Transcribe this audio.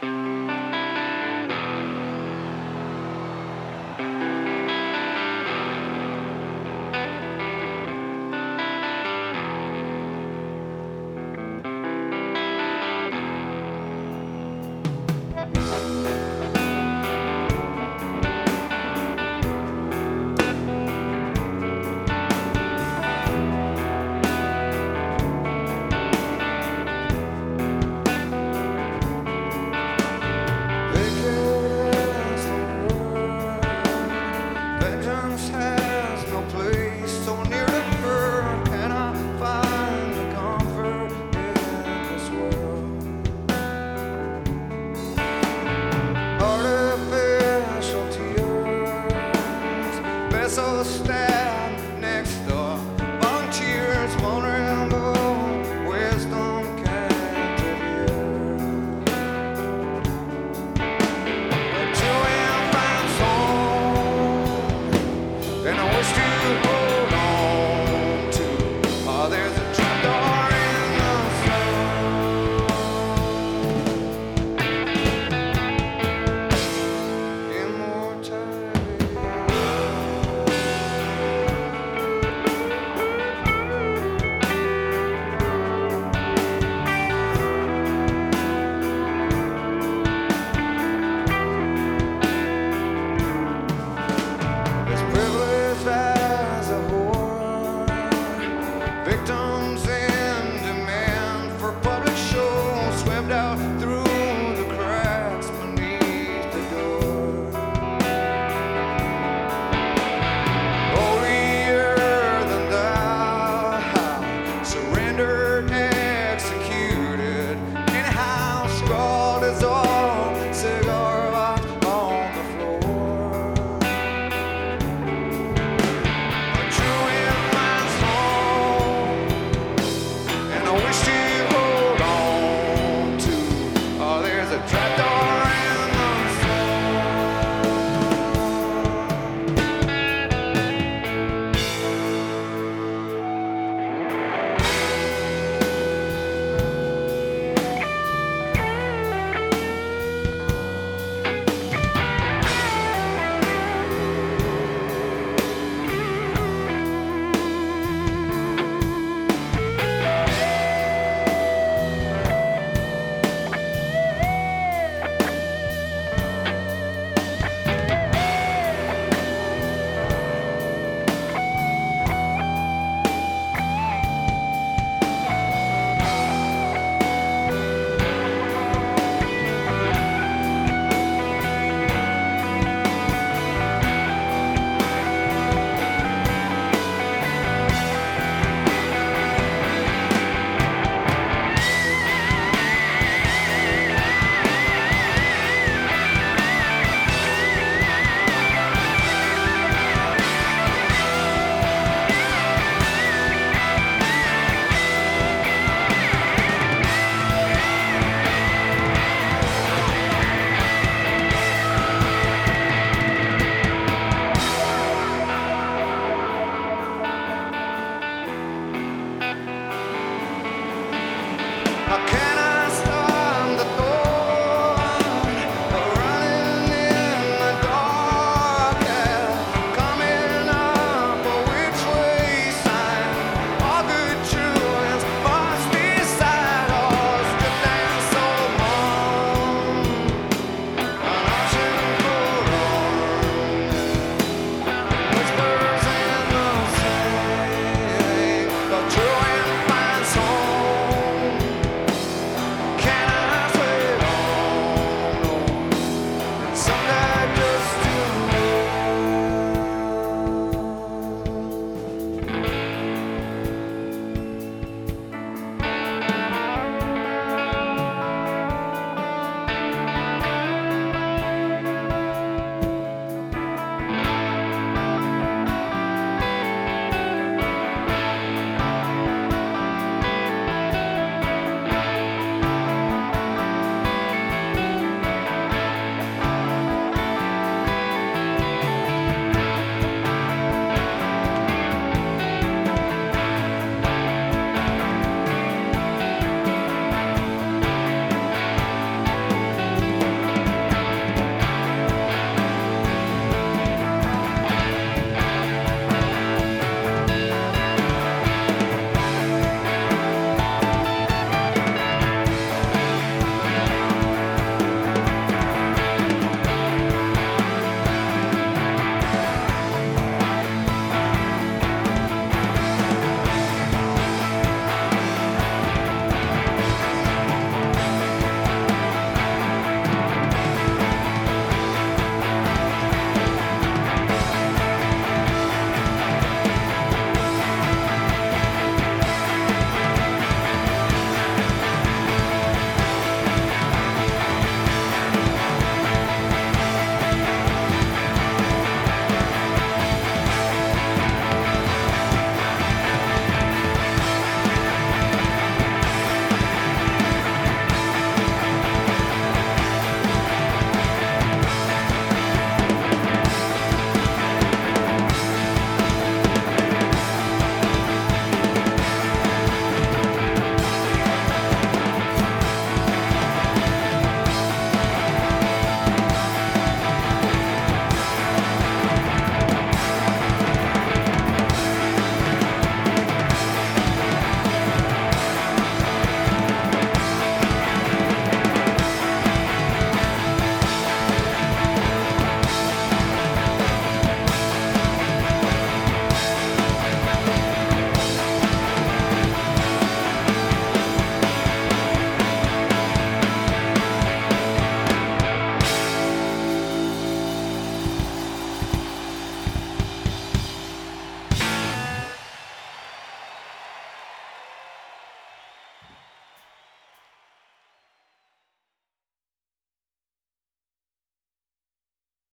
Vengeance surrendered,